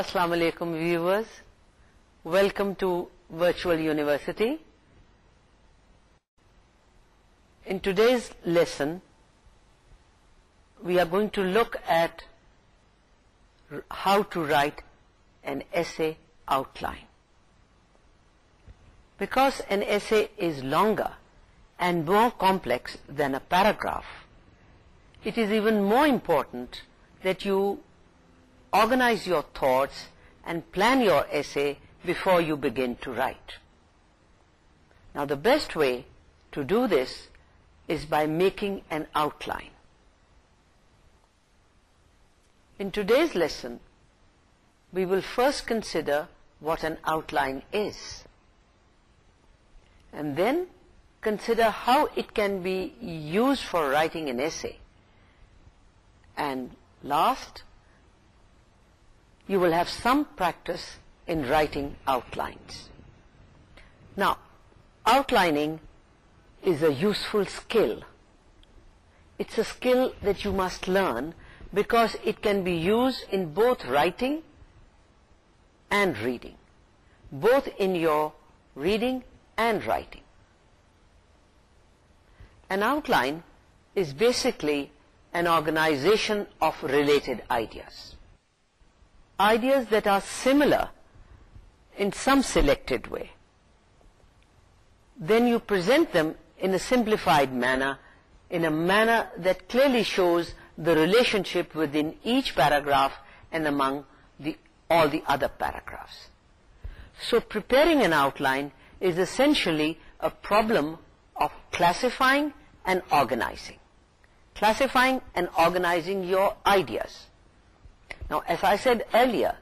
السلام علیکم viewers welcome to virtual university in today's lesson we are going to look at how to write an essay outline because an essay is longer and more complex than a paragraph it is even more important that you organize your thoughts and plan your essay before you begin to write. Now the best way to do this is by making an outline. In today's lesson, we will first consider what an outline is. And then consider how it can be used for writing an essay. And last, you will have some practice in writing outlines. Now, outlining is a useful skill. It's a skill that you must learn because it can be used in both writing and reading, both in your reading and writing. An outline is basically an organization of related ideas ideas that are similar in some selected way. Then you present them in a simplified manner, in a manner that clearly shows the relationship within each paragraph and among all the other paragraphs. So preparing an outline is essentially a problem of classifying and organizing. Classifying and organizing your ideas. Now, as I said earlier,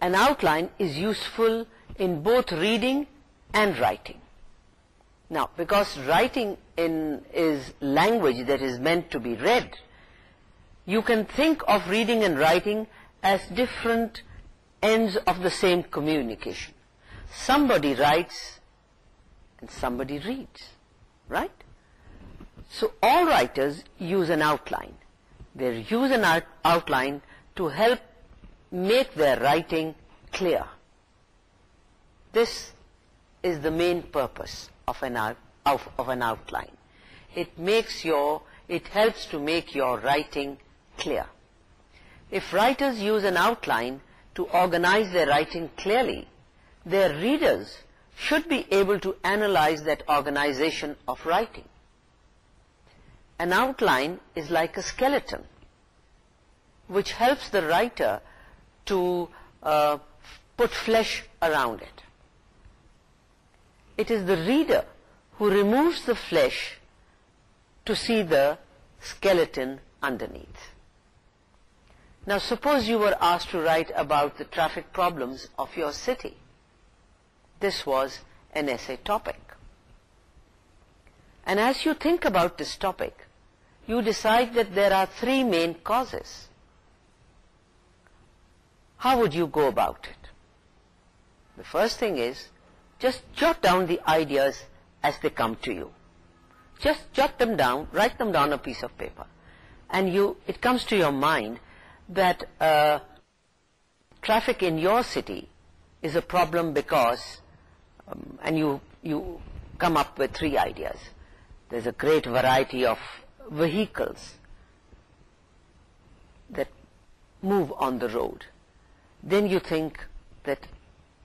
an outline is useful in both reading and writing. Now, because writing is language that is meant to be read, you can think of reading and writing as different ends of the same communication. Somebody writes and somebody reads, right? So all writers use an outline. They use an outline to help make their writing clear. This is the main purpose of an outline. It helps to make your writing clear. If writers use an outline to organize their writing clearly, their readers should be able to analyze that organization of writing. An outline is like a skeleton which helps the writer to uh, put flesh around it. It is the reader who removes the flesh to see the skeleton underneath. Now suppose you were asked to write about the traffic problems of your city. This was an essay topic. And as you think about this topic, you decide that there are three main causes how would you go about it? The first thing is, just jot down the ideas as they come to you. Just jot them down, write them down on a piece of paper. And you, it comes to your mind that uh, traffic in your city is a problem because, um, and you, you come up with three ideas. There's a great variety of vehicles that move on the road then you think that,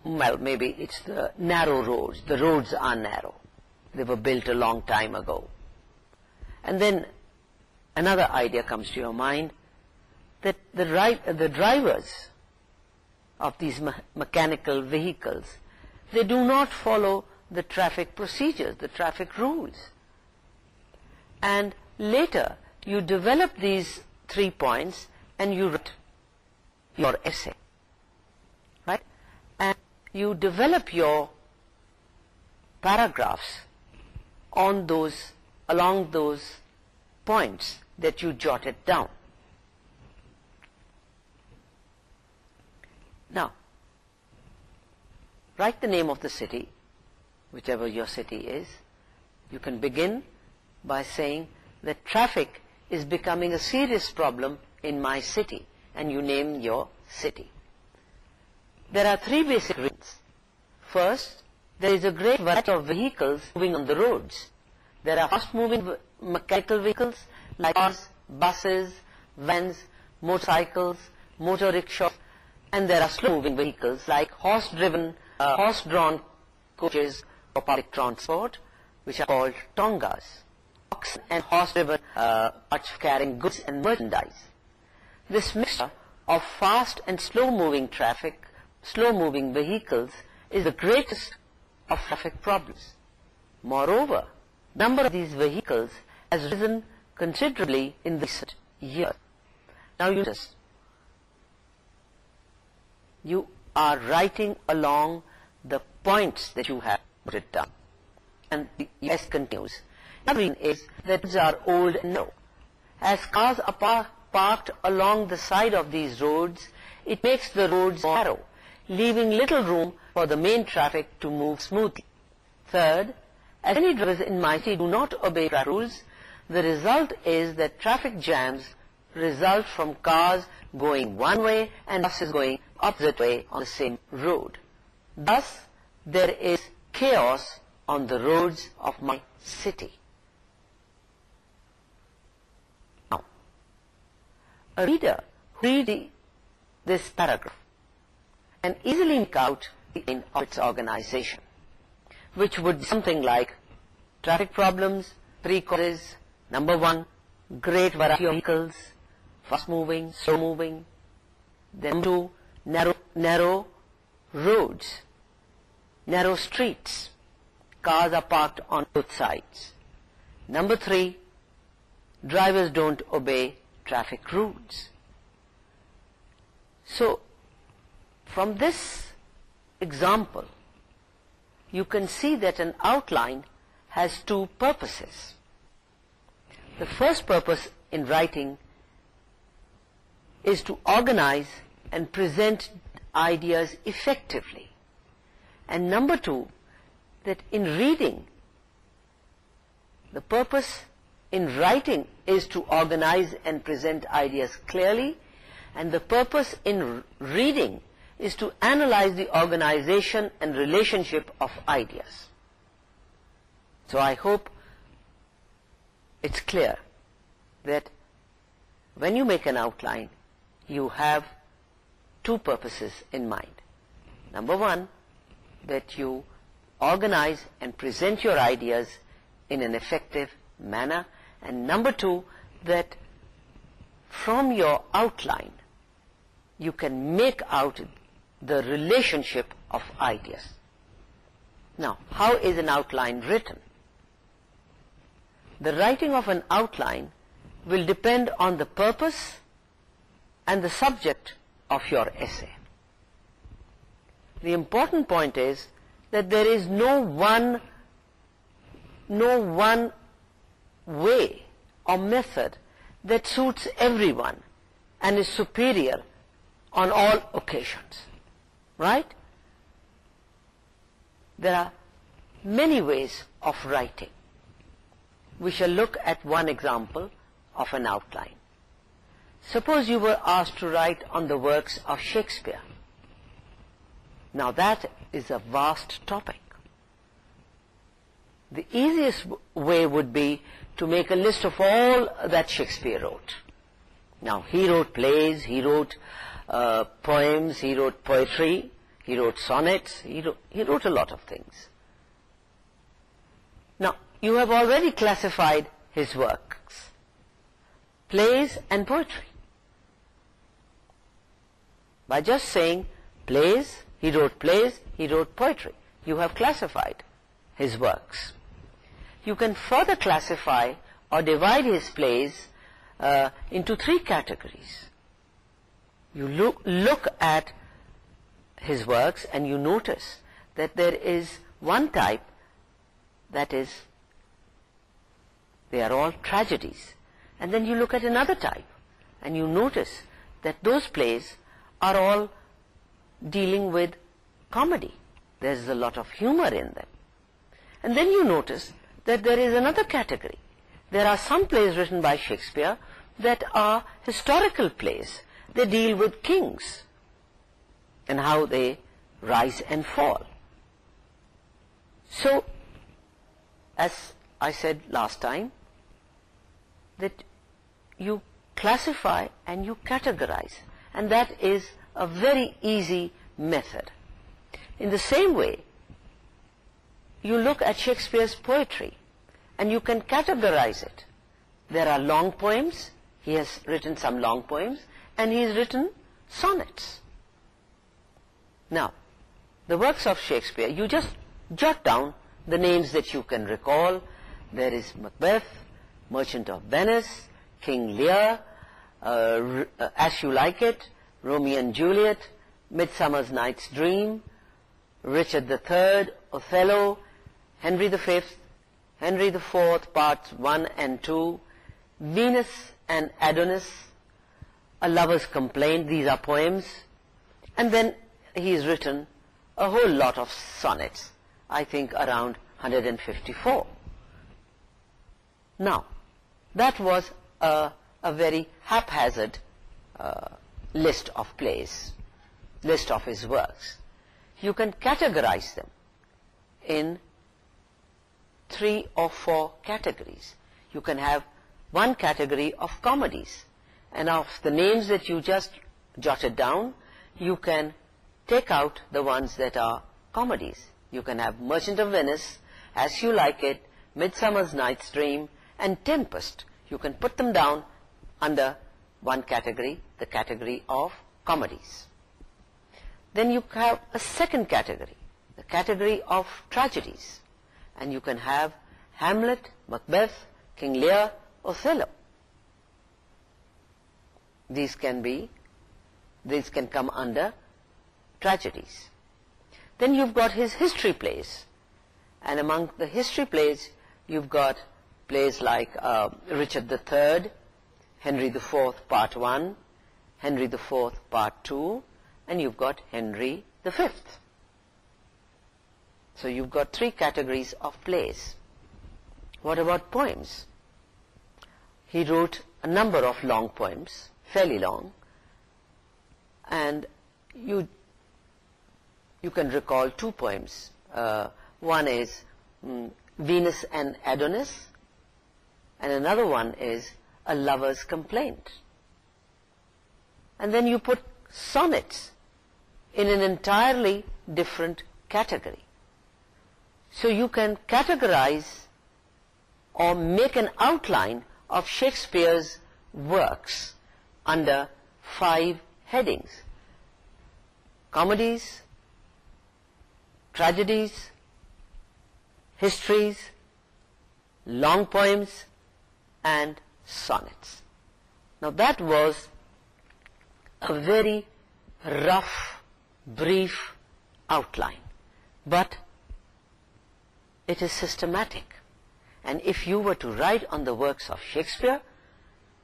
well, maybe it's the narrow roads. The roads are narrow. They were built a long time ago. And then another idea comes to your mind that the, ri the drivers of these mechanical vehicles, they do not follow the traffic procedures, the traffic rules. And later you develop these three points and you write your essay you develop your paragraphs on those along those points that you jotted down now write the name of the city whichever your city is you can begin by saying that traffic is becoming a serious problem in my city and you name your city there are three basic reasons. First, there is a great variety of vehicles moving on the roads. There are fast-moving mechanical vehicles like cars, buses, vans, motorcycles, motor rickshaws, and there are slow-moving vehicles like horse-driven, uh, horse-drawn coaches for public transport, which are called tongas, oxen and horse-driven uh, parts carrying goods and merchandise. This mixture of fast and slow-moving traffic slow moving vehicles is the greatest of traffic problems. Moreover, number of these vehicles has risen considerably in the recent years. Now you just you are writing along the points that you have written down and the yes continues. Number is that these are old and no. As cars are parked along the side of these roads, it makes the roads narrow leaving little room for the main traffic to move smoothly. Third, as many drivers in my city do not obey the rules, the result is that traffic jams result from cars going one way and buses going opposite way on the same road. Thus, there is chaos on the roads of my city. Now, a reader reading this paragraph and easily make in its organization, which would be something like traffic problems, pre-causes, number one, great variety of vehicles, fast-moving, slow-moving, then two, narrow, narrow roads, narrow streets, cars are parked on both sides. Number three, drivers don't obey traffic rules. So, from this example you can see that an outline has two purposes the first purpose in writing is to organize and present ideas effectively and number two that in reading the purpose in writing is to organize and present ideas clearly and the purpose in reading is to analyze the organization and relationship of ideas. So I hope it's clear that when you make an outline, you have two purposes in mind. Number one, that you organize and present your ideas in an effective manner. And number two, that from your outline, you can make out the relationship of ideas. Now, how is an outline written? The writing of an outline will depend on the purpose and the subject of your essay. The important point is that there is no one, no one way or method that suits everyone and is superior on all occasions. Right? There are many ways of writing. We shall look at one example of an outline. Suppose you were asked to write on the works of Shakespeare. Now that is a vast topic. The easiest way would be to make a list of all that Shakespeare wrote. Now he wrote plays, he wrote uh, poems, he wrote poetry, he wrote sonnets, he wrote, he wrote a lot of things. Now, you have already classified his works, plays and poetry. By just saying plays, he wrote plays, he wrote poetry. You have classified his works. You can further classify or divide his plays uh, into three categories you look look at his works and you notice that there is one type that is they are all tragedies and then you look at another type and you notice that those plays are all dealing with comedy there's a lot of humor in them and then you notice that there is another category there are some plays written by Shakespeare that are historical plays they deal with kings and how they rise and fall. So, as I said last time, that you classify and you categorize and that is a very easy method. In the same way, you look at Shakespeare's poetry and you can categorize it. There are long poems, he has written some long poems and he has written sonnets. Now, the works of Shakespeare, you just jot down the names that you can recall. There is Macbeth, Merchant of Venice, King Lear, uh, uh, As You Like It, Romeo and Juliet, Midsummer's Night's Dream, Richard III, Othello, Henry V, Henry IV, Parts 1 and 2, Venus and Adonis, a lover's complaint, these are poems. And then he has written a whole lot of sonnets, I think around 154. Now, that was a, very haphazard uh, list of plays, list of his works. You can categorize them in three or four categories. You can have one category of comedies and of the names that you just jotted down you can take out the ones that are comedies you can have Merchant of Venice As You Like It Midsummer's Night's Dream and Tempest you can put them down under one category the category of comedies then you have a second category the category of tragedies and you can have Hamlet, Macbeth, King Lear Othello. These can be, these can come under tragedies. Then you've got his history plays. And among the history plays, you've got plays like uh, Richard III, Henry IV Part 1, Henry IV Part 2, and you've got Henry V. So you've got three categories of plays. What about poems? he wrote a number of long poems, fairly long, and you you can recall two poems. Uh, one is mm, Venus and Adonis, and another one is A Lover's Complaint. And then you put sonnets in an entirely different category. So you can categorize or make an outline of Shakespeare's works under five headings. Comedies, tragedies, histories, long poems and sonnets. Now that was a very rough, brief outline. But it is systematic and if you were to write on the works of Shakespeare,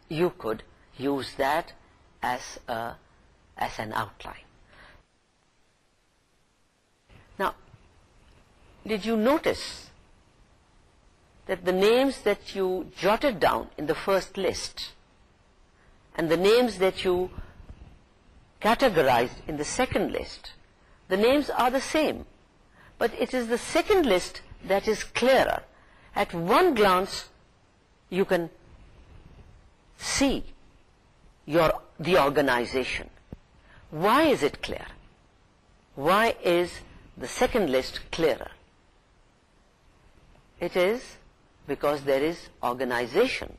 you could use that as, a, as an outline. Now, did you notice that the names that you jotted down in the first list and the names that you categorized in the second list, the names are the same, but it is the second list that is clearer at one glance you can see the organization why is it clear why is the second list clearer it is because there is organization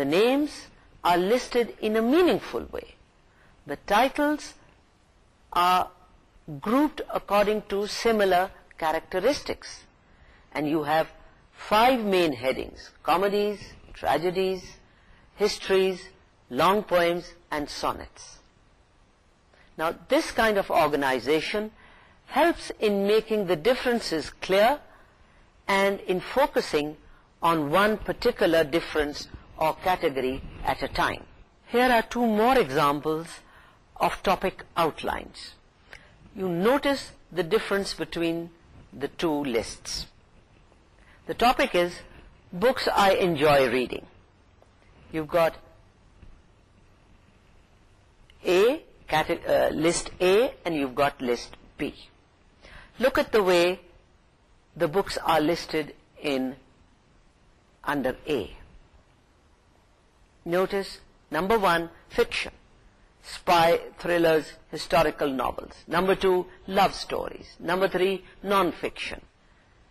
the names are listed in a meaningful way the titles are grouped according to similar characteristics and you have 5 main headings: comedies, tragedies, histories, long poems and sonnets. Now this kind of organization helps in making the differences clear and in focusing on one particular difference or category at a time. Here are 2 more examples of topic outlines. You notice the difference between the 2 lists. The topic is books I enjoy reading. You've got a uh, list A and you've got list B. Look at the way the books are listed in under A. Notice number one, fiction. Spy, thrillers, historical novels. Number two, love stories. Number three, non-fiction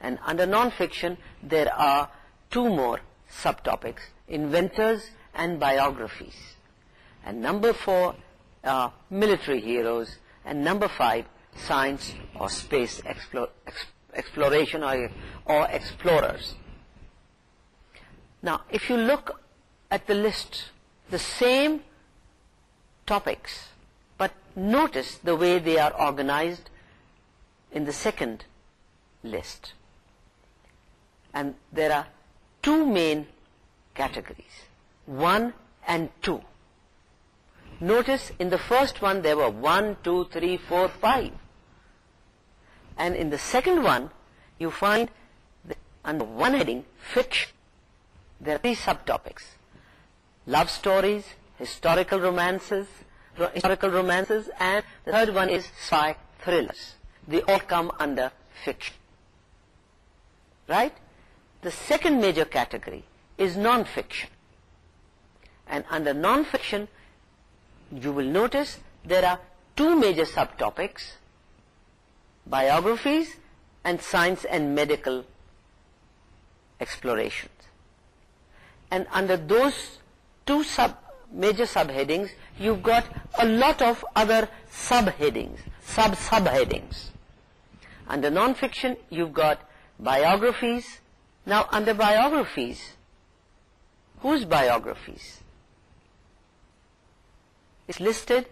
and under non-fiction there are two more subtopics inventors and biographies and number four uh, military heroes and number five science or space exploration or explorers now if you look at the list the same topics but notice the way they are organized in the second list and there are two main categories one and two notice in the first one there were one two three four five and in the second one you find under one heading fiction. there are three subtopics love stories historical romances historical romances and the third one is spy thrillers they all come under fiction right the second major category is non-fiction. And under non-fiction, you will notice there are two major subtopics, biographies and science and medical explorations. And under those two major subheadings, you've got a lot of other subheadings, sub-subheadings. Under non-fiction, you've got biographies, now, under biographies, whose biographies? is listed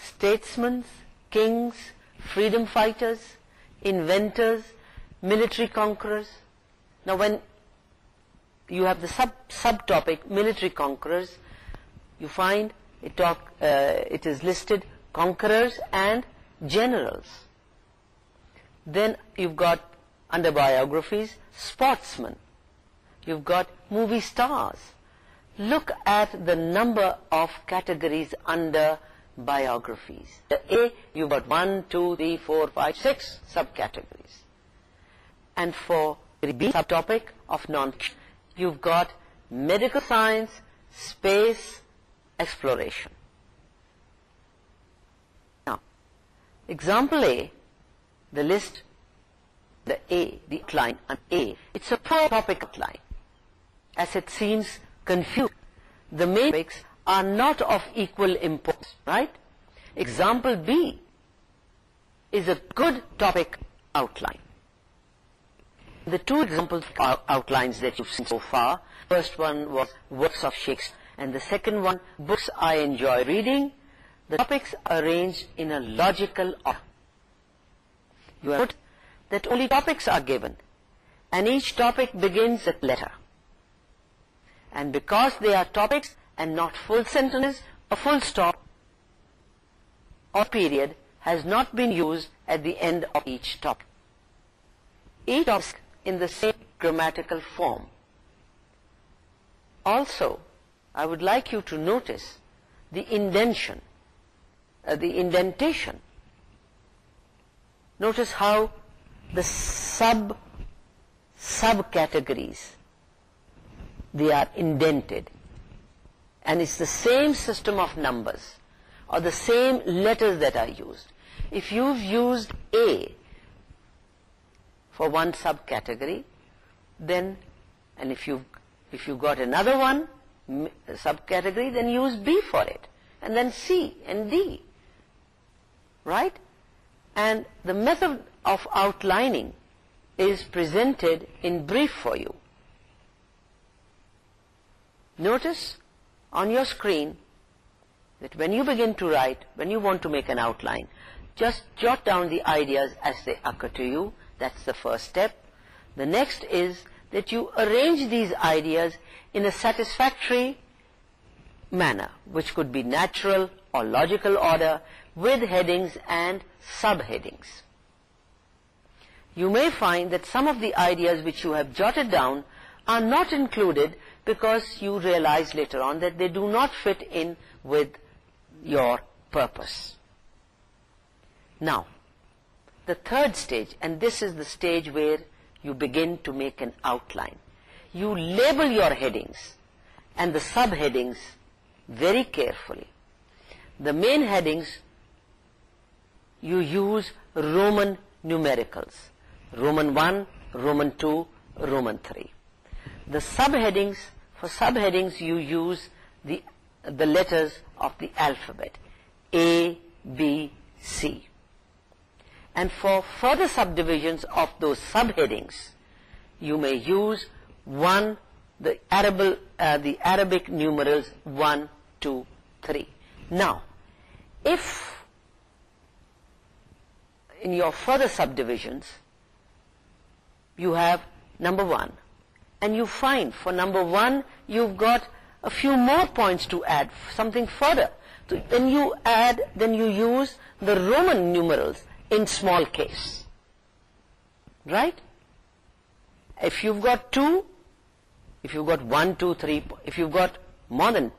statesmen, kings, freedom fighters, inventors, military conquerors. Now, when you have the sub subtopic military conquerors, you find it uh, is listed conquerors and generals. Then you've got under biographies, sportsmen. You've got movie stars. Look at the number of categories under biographies. A, you've got 1, 2, 3, 4, 5, 6 subcategories. And for the B subtopic of non you've got medical science, space, exploration. Now, Example A, the list the A, the outline on A. It's a topic outline. As it seems confused, the main topics are not of equal importance, right? Example B is a good topic outline. The two examples are outlines that you've seen so far. First one was Works of Shakespeare and the second one, Books I Enjoy Reading. The topics arranged in a logical order. You put that only topics are given and each topic begins at letter. And because they are topics and not full sentences, a full stop or period has not been used at the end of each topic. Each topic in the same grammatical form. Also, I would like you to notice the indentation, uh, the indentation. Notice how the sub sub they are indented and it's the same system of numbers or the same letters that are used if you've used a for one subcategory, then and if you if you got another one subcategory, then use b for it and then c and d right and the method of outlining is presented in brief for you. Notice on your screen that when you begin to write, when you want to make an outline, just jot down the ideas as they occur to you. That's the first step. The next is that you arrange these ideas in a satisfactory manner, which could be natural or logical order, with headings and subheadings you may find that some of the ideas which you have jotted down are not included because you realize later on that they do not fit in with your purpose. Now, the third stage, and this is the stage where you begin to make an outline. You label your headings and the subheadings very carefully. The main headings, you use Roman numericals. Roman 1, Roman 2, Roman 3. The subheadings, for subheadings you use the, the letters of the alphabet, A, B, C. And for further subdivisions of those subheadings, you may use one, the, uh, the Arabic numerals 1, 2, 3. Now, if in your further subdivisions, you have number 1. And you find for number 1, you've got a few more points to add, something further. So when you add, then you use the Roman numerals in small case. Right? If you've got 2, if you've got one, two, three, if you've got more than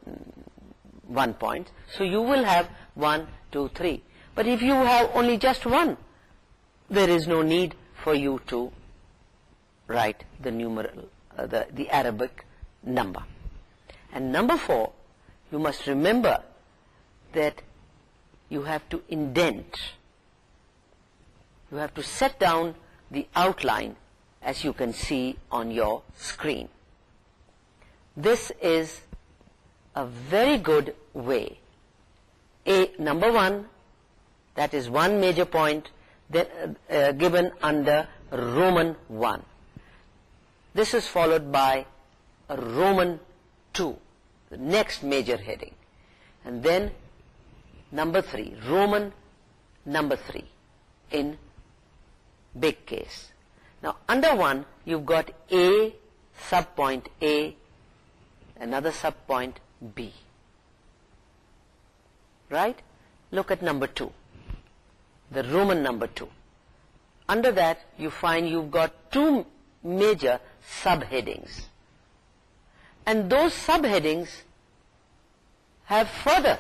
1 point, so you will have one, two, three. But if you have only just one, there is no need for you to write the numeral uh, the, the Arabic number and number four you must remember that you have to indent you have to set down the outline as you can see on your screen this is a very good way a number one that is one major point that uh, uh, given under Roman one. This is followed by Roman 2, the next major heading. And then number 3, Roman number 3 in big case. Now under 1, you've got A, sub-point A, another sub-point B. Right? Look at number 2, the Roman number 2. Under that, you find you've got two major subheadings. And those subheadings have further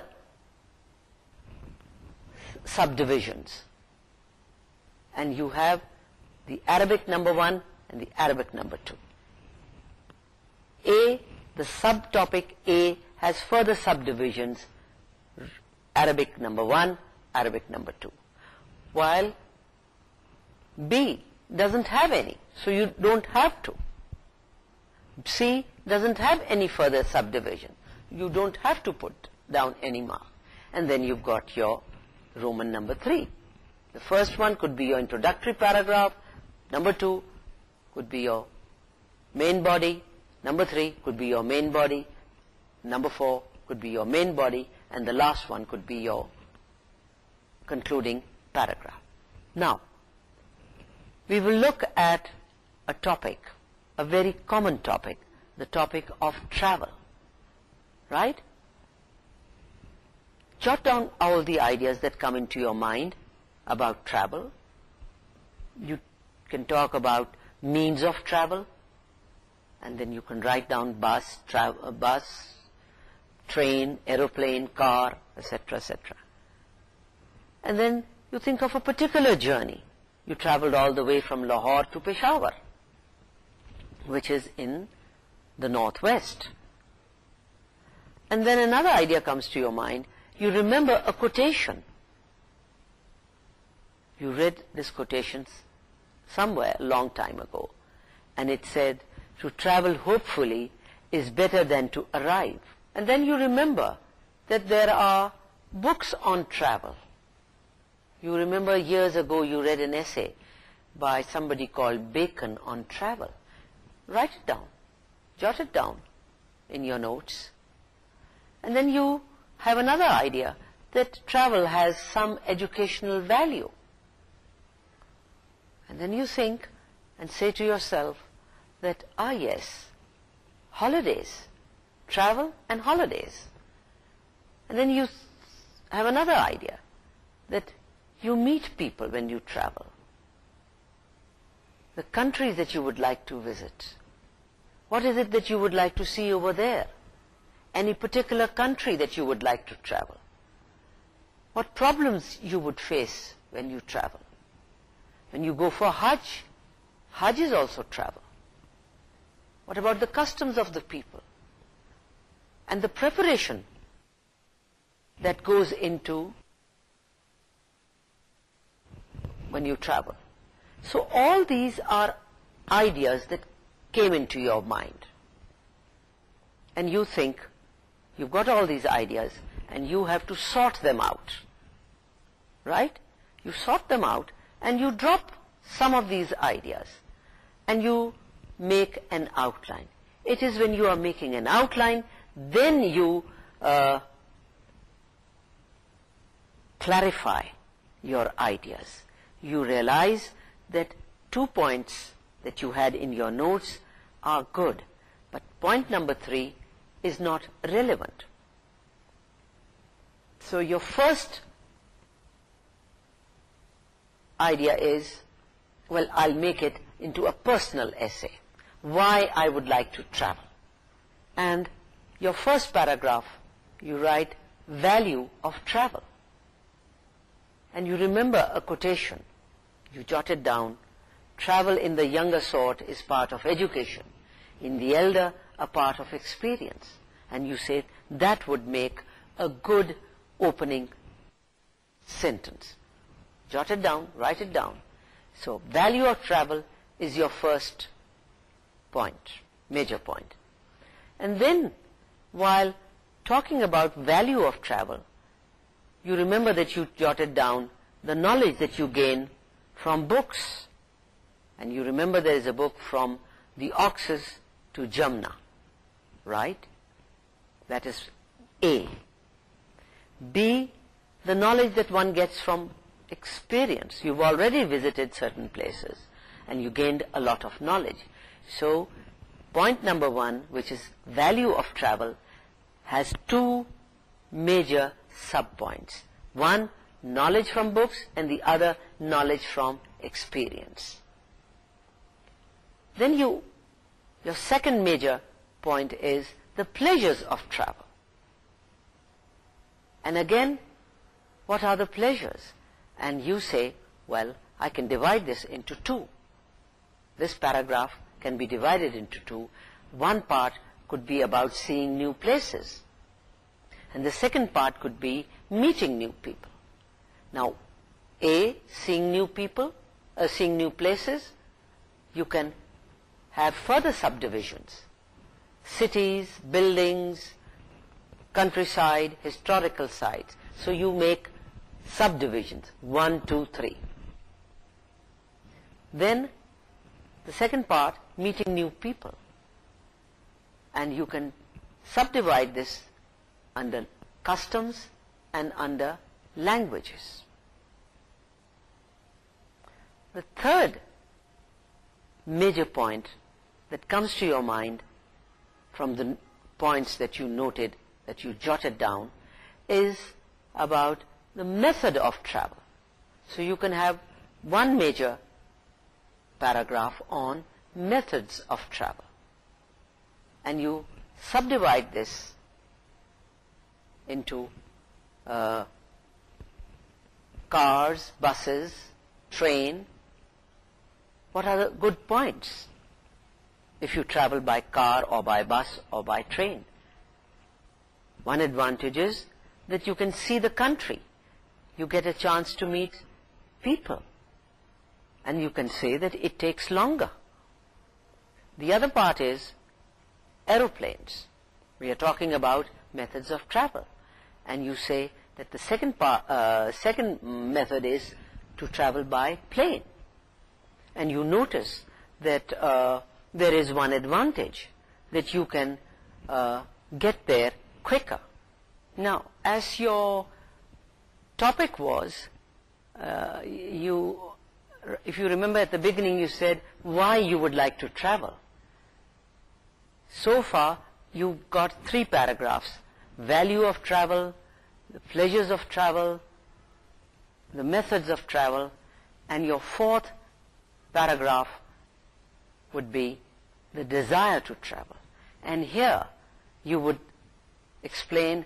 subdivisions. And you have the Arabic number 1 and the Arabic number 2. A, the subtopic A has further subdivisions, Arabic number 1, Arabic number 2. While B doesn't have any, so you don't have to. C doesn't have any further subdivision. You don't have to put down any mark. And then you've got your Roman number 3. The first one could be your introductory paragraph. Number 2 could be your main body. Number 3 could be your main body. Number 4 could be your main body. And the last one could be your concluding paragraph. Now, we will look at a topic a very common topic, the topic of travel. Right? Jot down all the ideas that come into your mind about travel. You can talk about means of travel. And then you can write down bus, uh, bus train, aeroplane, car, etc., etc. And then you think of a particular journey. You traveled all the way from Lahore to Peshawar which is in the northwest. And then another idea comes to your mind. You remember a quotation. You read this quotation somewhere a long time ago. And it said, to travel hopefully is better than to arrive. And then you remember that there are books on travel. You remember years ago you read an essay by somebody called Bacon on travel write it down jot it down in your notes and then you have another idea that travel has some educational value and then you think and say to yourself that ah yes holidays travel and holidays and then you have another idea that you meet people when you travel the country that you would like to visit? What is it that you would like to see over there? Any particular country that you would like to travel? What problems you would face when you travel? When you go for Hajj, Hajj is also travel. What about the customs of the people? And the preparation that goes into when you travel? So all these are ideas that came into your mind. And you think you've got all these ideas and you have to sort them out. Right? You sort them out and you drop some of these ideas and you make an outline. It is when you are making an outline, then you uh, clarify your ideas. You realize that two points that you had in your notes are good, but point number three is not relevant. So your first idea is, well, I'll make it into a personal essay, why I would like to travel. And your first paragraph, you write, value of travel. And you remember a quotation, you jot it down. Travel in the younger sort is part of education, in the elder a part of experience. And you say that would make a good opening sentence. Jot it down, write it down. So value of travel is your first point, major point. And then while talking about value of travel, you remember that you jotted down the knowledge that you gain from books and you remember there is a book from the Oxus to Jamna right that is A B the knowledge that one gets from experience you've already visited certain places and you gained a lot of knowledge so point number one which is value of travel has two major sub points one knowledge from books and the other knowledge from experience. Then you, your second major point is the pleasures of travel. And again, what are the pleasures? And you say, well, I can divide this into two. This paragraph can be divided into two. One part could be about seeing new places. And the second part could be meeting new people. Now, A, seeing new people, uh, seeing new places, you can have further subdivisions. Cities, buildings, countryside, historical sites. So you make subdivisions, one, two, three. Then, the second part, meeting new people. And you can subdivide this under customs and under languages the third major point that comes to your mind from the points that you noted, that you jotted down, is about the method of travel. So you can have one major paragraph on methods of travel. And you subdivide this into uh, cars, buses, train, what are the good points if you travel by car or by bus or by train one advantage is that you can see the country you get a chance to meet people and you can say that it takes longer the other part is aeroplanes we are talking about methods of travel and you say that the second part uh, second method is to travel by plane and you notice that uh, there is one advantage that you can uh, get there quicker. Now, as your topic was, uh, you, if you remember at the beginning you said why you would like to travel. So far, you have got three paragraphs, value of travel, the pleasures of travel, the methods of travel, and your fourth paragraph would be the desire to travel. And here you would explain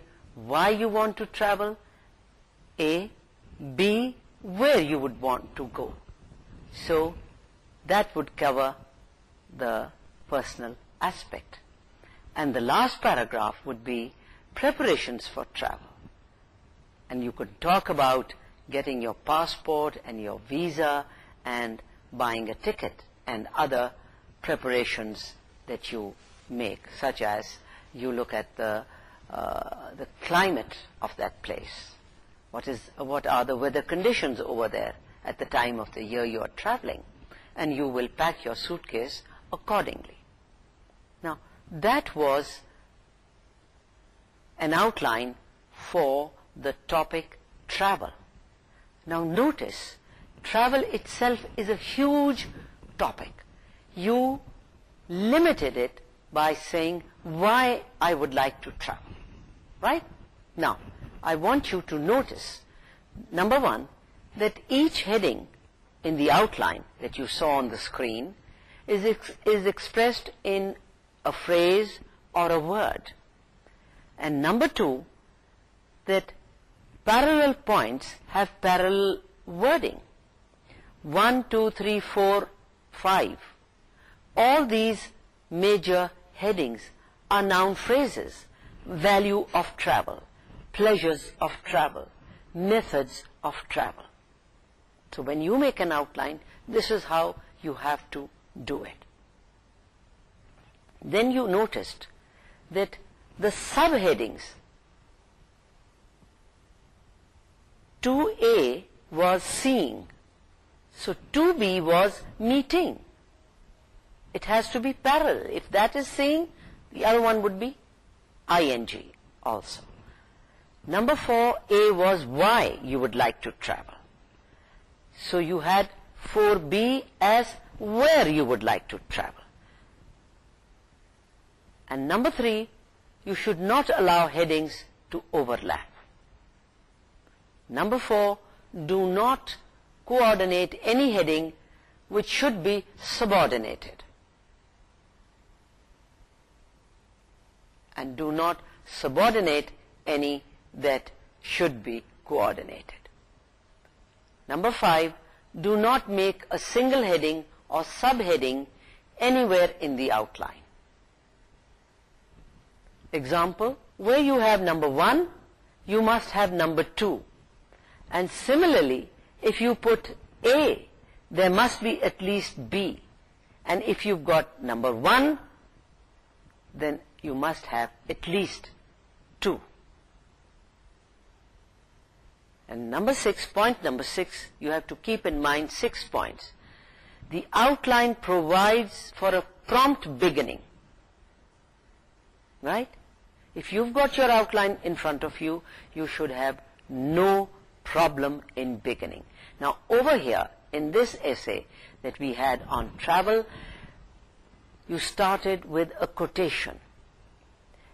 why you want to travel, A, B, where you would want to go. So that would cover the personal aspect. And the last paragraph would be preparations for travel. And you could talk about getting your passport and your visa and buying a ticket and other preparations that you make such as you look at the uh, the climate of that place what is what are the weather conditions over there at the time of the year you are traveling and you will pack your suitcase accordingly now that was an outline for the topic travel now notice travel itself is a huge topic. You limited it by saying why I would like to travel. Right? Now, I want you to notice, number one, that each heading in the outline that you saw on the screen is, is expressed in a phrase or a word. And number two, that parallel points have parallel wording. 5 all these major headings are noun phrases value of travel pleasures of travel methods of travel so when you make an outline this is how you have to do it then you noticed that the subheadings 2A was seeing so 2B was meeting. It has to be parallel. If that is saying, the other one would be ING also. Number 4, A was why you would like to travel. So you had 4B as where you would like to travel. And number 3, you should not allow headings to overlap. Number 4, do not coordinate any heading which should be subordinated. And do not subordinate any that should be coordinated. Number five, do not make a single heading or subheading anywhere in the outline. Example, where you have number one, you must have number two. And similarly, if you put A, there must be at least B. And if you've got number 1, then you must have at least 2. And number 6, point number 6, you have to keep in mind 6 points. The outline provides for a prompt beginning. Right? If you've got your outline in front of you, you should have no problem in beginning. Now, over here, in this essay that we had on travel, you started with a quotation.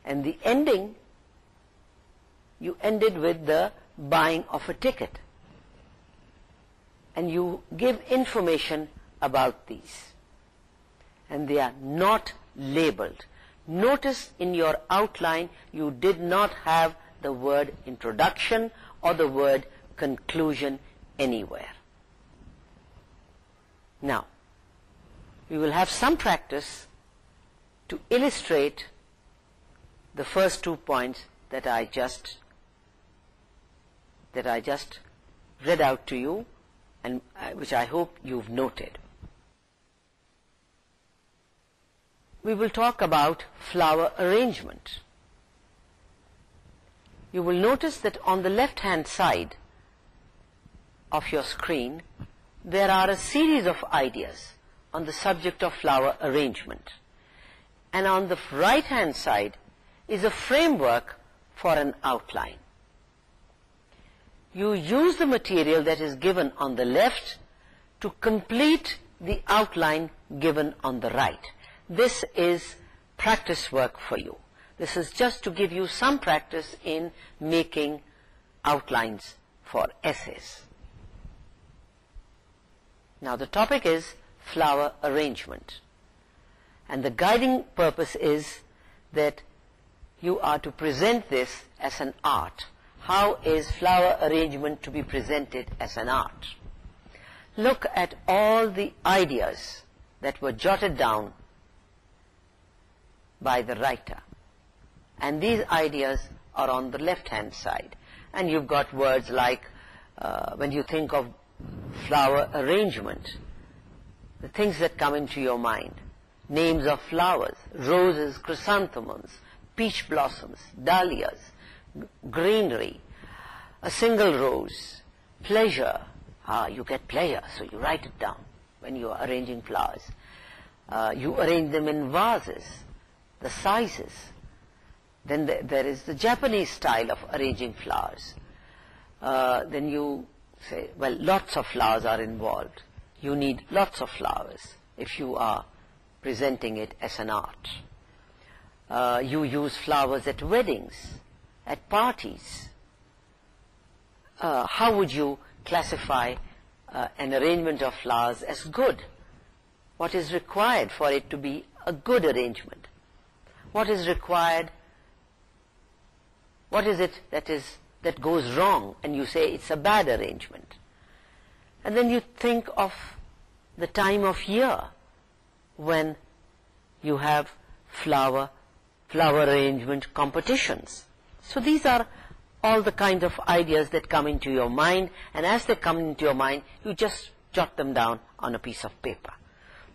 And the ending, you ended with the buying of a ticket. And you give information about these. And they are not labeled. Notice in your outline, you did not have the word introduction or the word conclusion anywhere. Now, we will have some practice to illustrate the first 2 points that I just read out to you, and which I hope you've noted. We will talk about flower arrangement. You will notice that on the left-hand side of your screen, there are a series of ideas on the subject of flower arrangement. And on the right-hand side is a framework for an outline. You use the material that is given on the left to complete the outline given on the right. This is practice work for you. This is just to give you some practice in making outlines for essays. Now the topic is flower arrangement. And the guiding purpose is that you are to present this as an art. How is flower arrangement to be presented as an art? Look at all the ideas that were jotted down by the writer. And these ideas are on the left-hand side. And you've got words like, uh, when you think of flower arrangement, the things that come into your mind, names of flowers, roses, chrysanthemums, peach blossoms, dahlias, greenery, a single rose, pleasure, ah, you get pleasure, so you write it down when you are arranging flowers. Uh, you arrange them in vases, the sizes. Then there is the Japanese style of arranging flowers. Uh, then you say, well, lots of flowers are involved. You need lots of flowers if you are presenting it as an art. Uh, you use flowers at weddings, at parties. Uh, how would you classify uh, an arrangement of flowers as good? What is required for it to be a good arrangement? What is required? What is it that is that goes wrong and you say it's a bad arrangement. And then you think of the time of year when you have flower, flower arrangement competitions. So these are all the kinds of ideas that come into your mind and as they come into your mind you just jot them down on a piece of paper.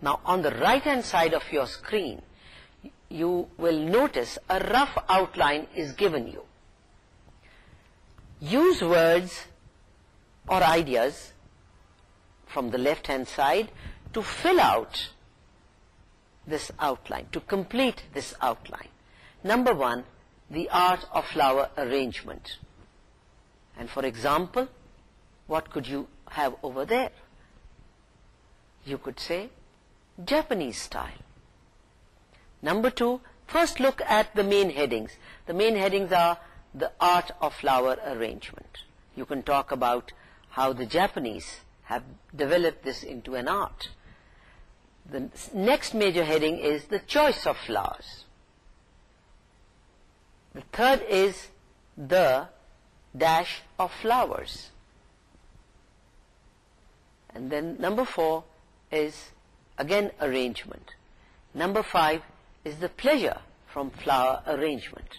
Now on the right hand side of your screen you will notice a rough outline is given you use words or ideas from the left hand side to fill out this outline to complete this outline number one the art of flower arrangement and for example what could you have over there you could say Japanese style number two first look at the main headings the main headings are the art of flower arrangement. You can talk about how the Japanese have developed this into an art. The next major heading is the choice of flowers. The third is the dash of flowers. And then number four is again arrangement. Number five is the pleasure from flower arrangement.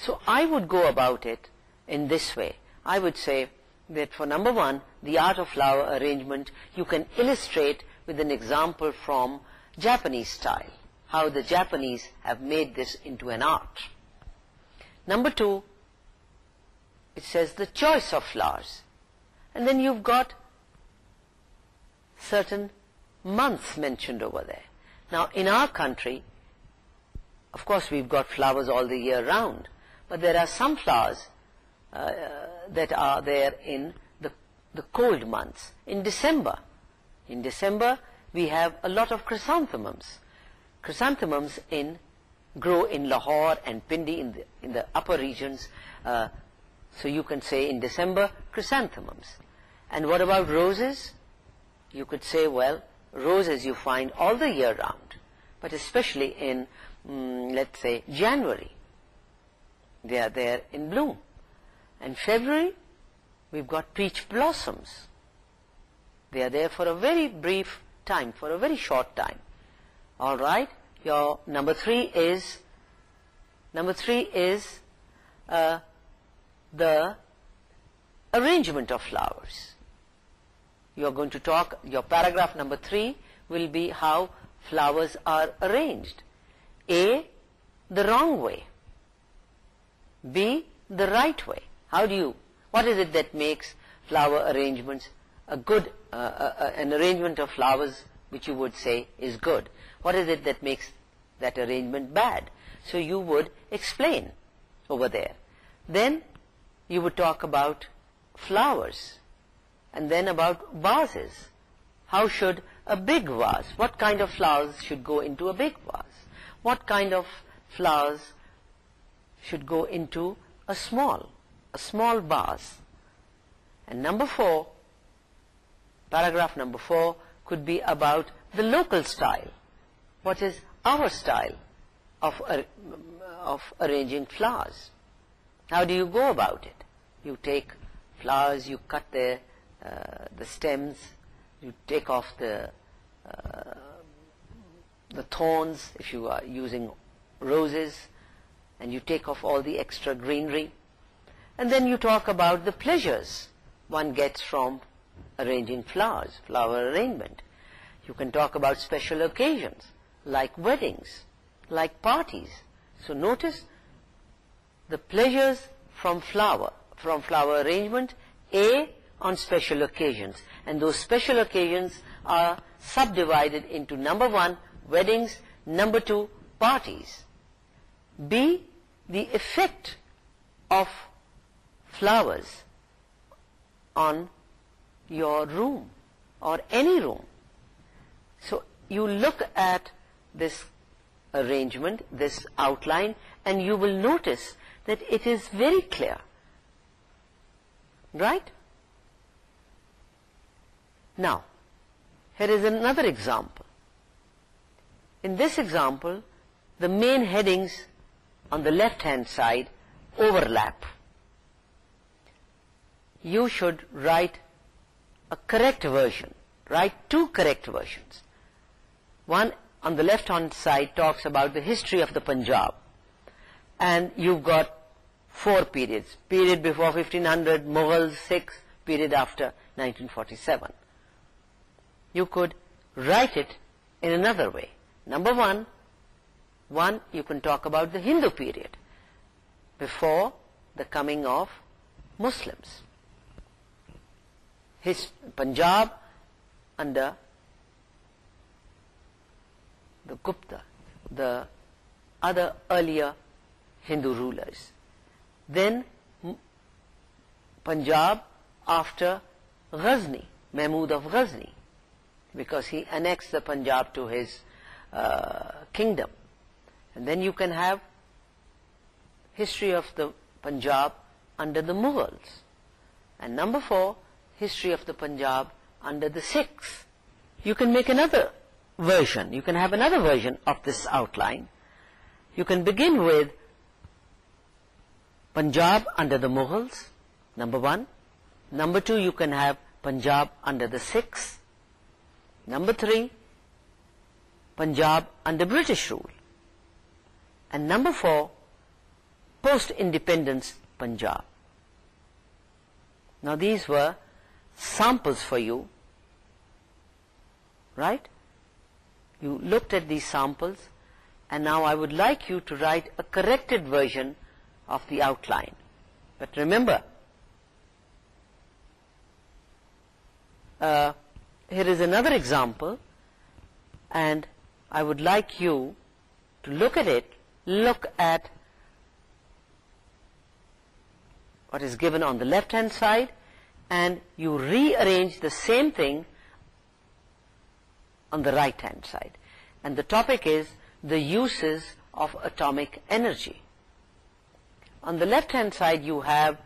So I would go about it in this way. I would say that for number one, the art of flower arrangement, you can illustrate with an example from Japanese style, how the Japanese have made this into an art. Number two, it says the choice of flowers. And then you've got certain months mentioned over there. Now, in our country, of course, we've got flowers all the year round but there are some flowers uh, that are there in the, the cold months in December in December we have a lot of chrysanthemums chrysanthemums in grow in Lahore and Pindi in the, in the upper regions uh, so you can say in December chrysanthemums and what about roses you could say well roses you find all the year round but especially in mm, let's say January they are there in bloom. And February, we've got peach blossoms. They are there for a very brief time, for a very short time. All right, your number three is, number three is uh, the arrangement of flowers. You are going to talk, your paragraph number three will be how flowers are arranged. A, the wrong way be the right way. How do you, what is it that makes flower arrangements a good, uh, uh, uh, an arrangement of flowers which you would say is good? What is it that makes that arrangement bad? So you would explain over there. Then you would talk about flowers and then about vases. How should a big vase, what kind of flowers should go into a big vase? What kind of flowers should go into a small, a small vase. And number four, paragraph number four, could be about the local style. What is our style of, of arranging flowers? How do you go about it? You take flowers, you cut the, uh, the stems, you take off the, uh, the thorns, if you are using roses, and you take off all the extra greenery. And then you talk about the pleasures one gets from arranging flowers, flower arrangement. You can talk about special occasions like weddings, like parties. So notice the pleasures from flower, from flower arrangement, A, on special occasions. And those special occasions are subdivided into number one, weddings, number two, parties. B, the effect of flowers on your room or any room. So you look at this arrangement, this outline and you will notice that it is very clear. Right? Now, here is another example. In this example, the main headings on the left hand side overlap. You should write a correct version, write two correct versions. One on the left hand side talks about the history of the Punjab and you've got four periods, period before 1500, Mughals, six, period after 1947. You could write it in another way. Number one, one, you can talk about the Hindu period before the coming of Muslims. His Punjab under the Gupta, the other earlier Hindu rulers. Then Punjab after Ghazni, Mahmud of Ghazni, because he annexed the Punjab to his uh, kingdom. And then you can have history of the Punjab under the Mughals. And number four, history of the Punjab under the Sikhs. You can make another version. You can have another version of this outline. You can begin with Punjab under the Mughals, number one. Number two, you can have Punjab under the Sikhs. Number three, Punjab under British rule and number four, post independence Punjab. Now, these were samples for you, right? You looked at these samples, and now I would like you to write a corrected version of the outline. But remember, uh, here is another example, and I would like you to look at it look at what is given on the left hand side and you rearrange the same thing on the right hand side and the topic is the uses of atomic energy on the left hand side you have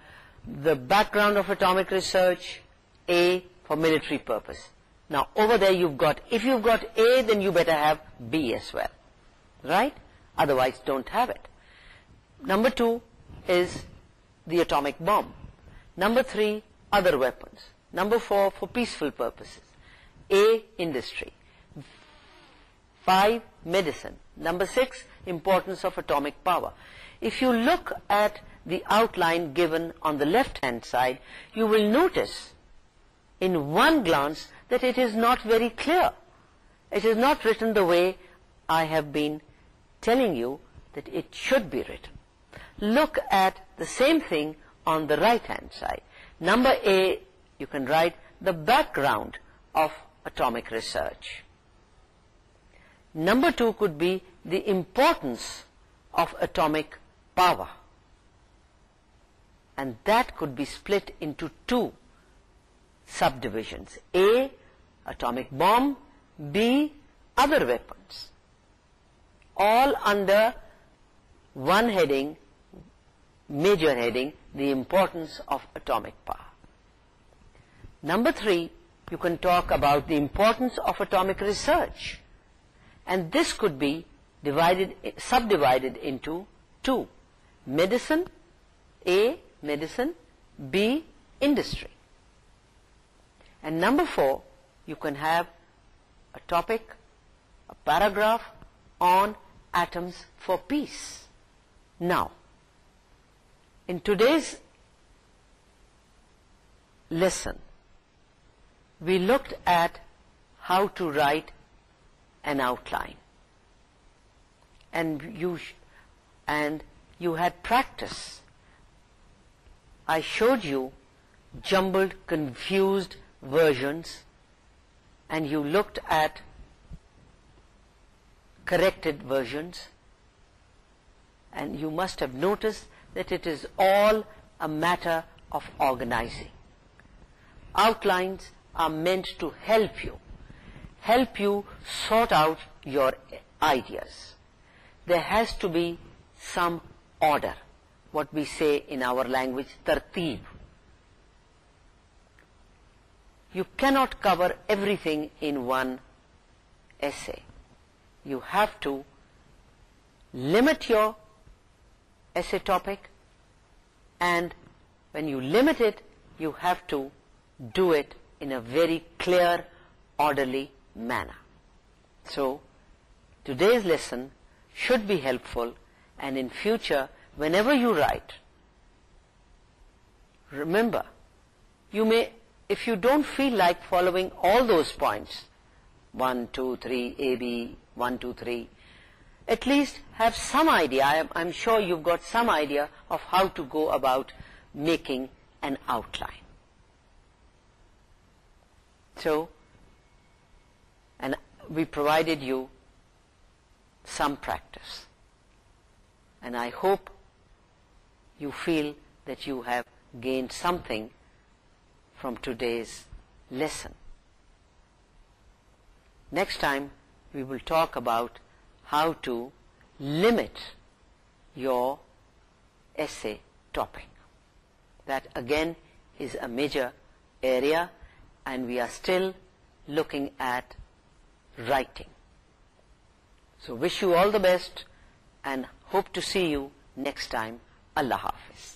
the background of atomic research A for military purpose now over there you've got if you've got A then you better have B as well right otherwise don't have it. Number two is the atomic bomb. Number three, other weapons. Number four, for peaceful purposes. A, industry. Five, medicine. Number six, importance of atomic power. If you look at the outline given on the left-hand side, you will notice in one glance that it is not very clear. It is not written the way I have been telling you that it should be written. Look at the same thing on the right-hand side. Number A, you can write the background of atomic research. Number two could be the importance of atomic power. And that could be split into two subdivisions. A, atomic bomb. B, other weapons all under one heading, major heading, the importance of atomic power. Number three, you can talk about the importance of atomic research. And this could be divided, subdivided into two. Medicine, A, medicine, B, industry. And number four, you can have a topic, a paragraph on atoms for peace. Now, in today's lesson, we looked at how to write an outline. And you, and you had practice. I showed you jumbled, confused versions and you looked at corrected versions and you must have noticed that it is all a matter of organizing. Outlines are meant to help you, help you sort out your ideas. There has to be some order, what we say in our language, tarteeb. You cannot cover everything in one essay you have to limit your essay topic and when you limit it you have to do it in a very clear orderly manner so today's lesson should be helpful and in future whenever you write remember you may if you don't feel like following all those points 1, 2, 3, AB, 1, 2, 3. At least have some idea. I'm sure you've got some idea of how to go about making an outline. So, and we provided you some practice, and I hope you feel that you have gained something from today's lesson next time we will talk about how to limit your essay topic that again is a major area and we are still looking at writing so wish you all the best and hope to see you next time Allah Hafiz